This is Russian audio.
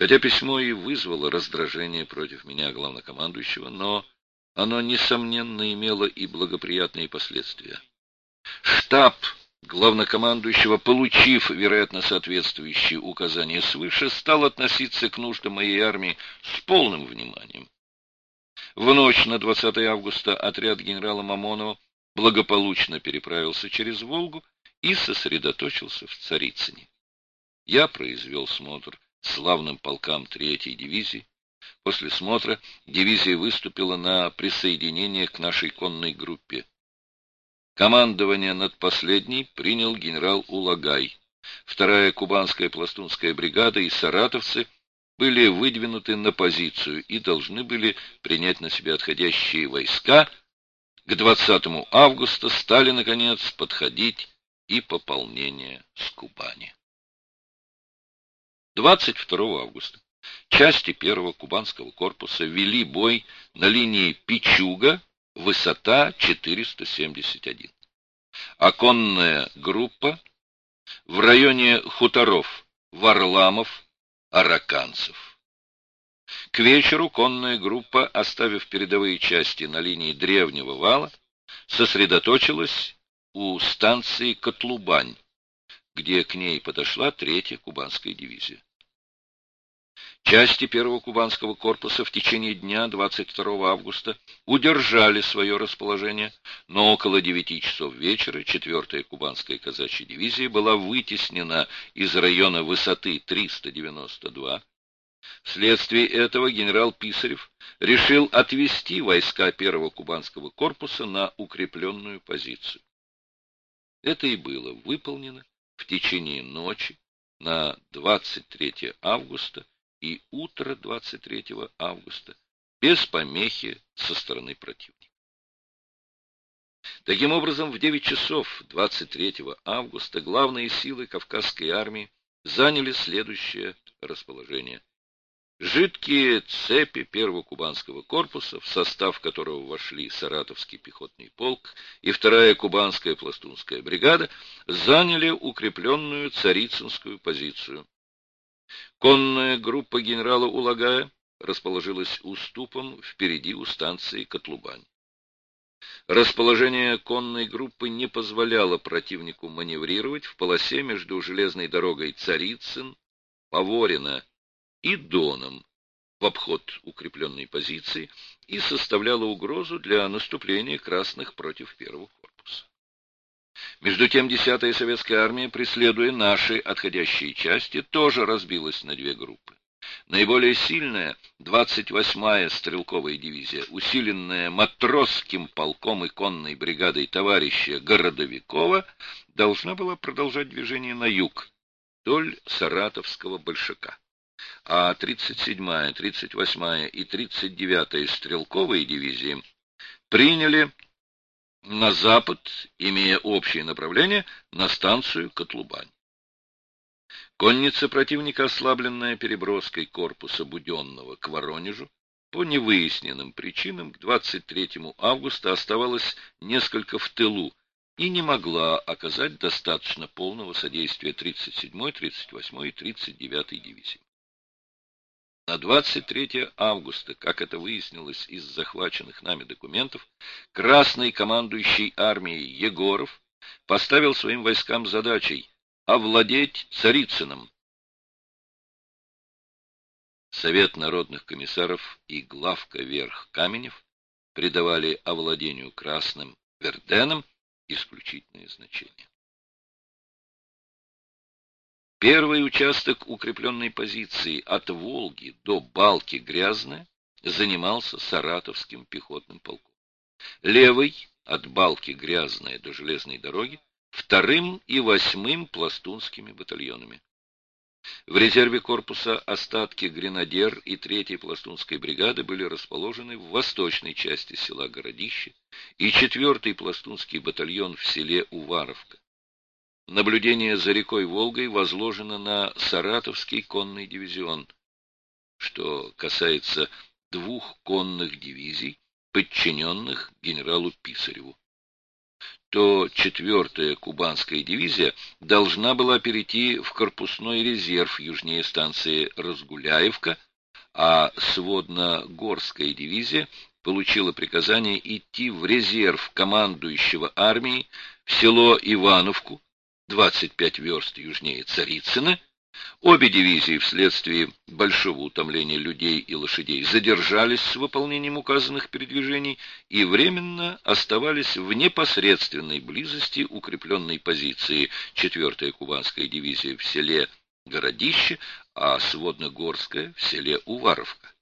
Хотя письмо и вызвало раздражение против меня главнокомандующего, но оно, несомненно, имело и благоприятные последствия. Штаб главнокомандующего, получив, вероятно, соответствующие указания свыше, стал относиться к нуждам моей армии с полным вниманием. В ночь на 20 августа отряд генерала Мамонова благополучно переправился через Волгу и сосредоточился в Царицыне. Я произвел смотр славным полкам третьей дивизии. После смотра дивизия выступила на присоединение к нашей конной группе. Командование над последней принял генерал Улагай. Вторая кубанская пластунская бригада и саратовцы были выдвинуты на позицию и должны были принять на себя отходящие войска. К 20 августа стали, наконец, подходить и пополнение с Кубани. 22 августа части первого кубанского корпуса вели бой на линии Пичуга высота 471. Оконная группа в районе хуторов Варламов, Араканцев. К вечеру конная группа, оставив передовые части на линии древнего вала, сосредоточилась у станции Котлубань, где к ней подошла третья кубанская дивизия. Части первого кубанского корпуса в течение дня 22 августа удержали свое расположение, но около 9 часов вечера 4-я кубанская казачья дивизия была вытеснена из района высоты 392. Вследствие этого генерал Писарев решил отвести войска первого кубанского корпуса на укрепленную позицию. Это и было выполнено в течение ночи на 23 августа и утро 23 августа без помехи со стороны противника. Таким образом, в 9 часов 23 августа главные силы Кавказской армии заняли следующее расположение. Жидкие цепи первого кубанского корпуса, в состав которого вошли Саратовский пехотный полк и вторая кубанская пластунская бригада, заняли укрепленную царицынскую позицию. Конная группа генерала Улагая расположилась уступом впереди у станции Котлубань. Расположение конной группы не позволяло противнику маневрировать в полосе между железной дорогой Царицын, Поворино и Доном в обход укрепленной позиции и составляло угрозу для наступления красных против первого корпуса. Между тем, 10-я советская армия, преследуя наши отходящие части, тоже разбилась на две группы. Наиболее сильная 28-я стрелковая дивизия, усиленная матросским полком и конной бригадой товарища Городовикова, должна была продолжать движение на юг, вдоль Саратовского большака. А 37-я, 38-я и 39-я стрелковые дивизии приняли на запад, имея общее направление, на станцию Котлубань. Конница противника, ослабленная переброской корпуса Буденного к Воронежу, по невыясненным причинам к 23 августа оставалась несколько в тылу и не могла оказать достаточно полного содействия 37-й, 38-й и 39-й дивизии. На 23 августа, как это выяснилось из захваченных нами документов, красный командующий армией Егоров поставил своим войскам задачей овладеть Царицыным. Совет народных комиссаров и главка верх Каменев придавали овладению красным Верденом исключительное значение. Первый участок укрепленной позиции от Волги до Балки Грязная занимался Саратовским пехотным полком. Левый от Балки Грязная до железной дороги вторым и восьмым пластунскими батальонами. В резерве корпуса остатки гренадер и третьей пластунской бригады были расположены в восточной части села Городище и четвертый пластунский батальон в селе Уваровка. Наблюдение за рекой Волгой возложено на Саратовский конный дивизион. Что касается двух конных дивизий, подчиненных генералу Писареву. то 4-я Кубанская дивизия должна была перейти в корпусной резерв южнее станции Разгуляевка, а сводно-горская дивизия получила приказание идти в резерв командующего армией в село Ивановку, 25 верст южнее Царицына, Обе дивизии вследствие большого утомления людей и лошадей задержались с выполнением указанных передвижений и временно оставались в непосредственной близости укрепленной позиции 4-я Кубанская дивизия в селе Городище, а Сводно-Горская в селе Уваровка.